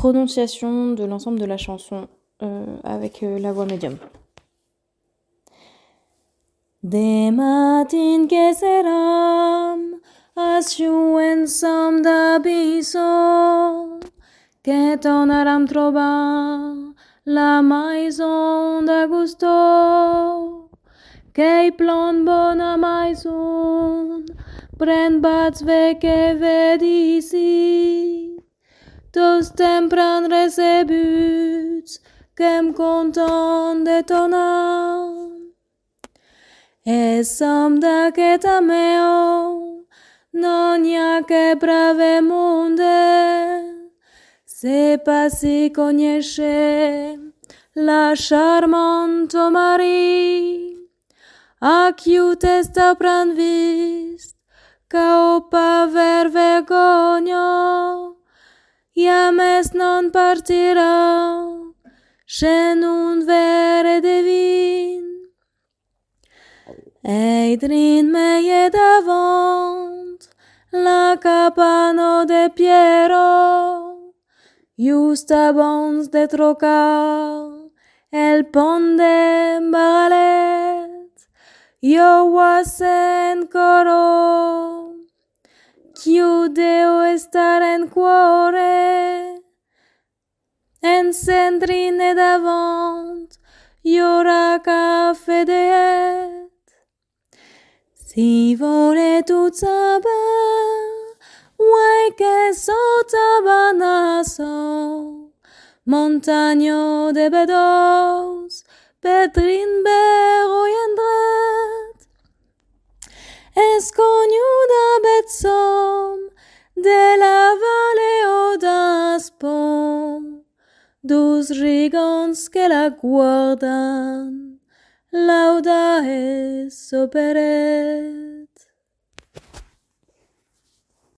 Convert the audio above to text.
prononciation de l'ensemble de la chanson euh, avec euh, la voix médium. De matin que seram en som d'abisso que tornaram trobar la maison d'Augusto que plon bona maison pren bats ve que vedici tous tempran recebuts qu'em content de tornar e som d'aquesta meo non ha que brave monde se passi conosce la charmante mari a chiute sta pran vist ca ja che non vere devin Eidrin me davant la capano de Piero Justa bons de trocar el pont de Baralet Yo was en coro Chiudeo estar en cuore Encendrine davant Iora cafe de Si vole tu tsaba, Uai que sota naso Montagno de bedos, Petrin bero yendret, Escognuda betsom, De la vale odaspom, Doz regans la guardan, lauda es operet.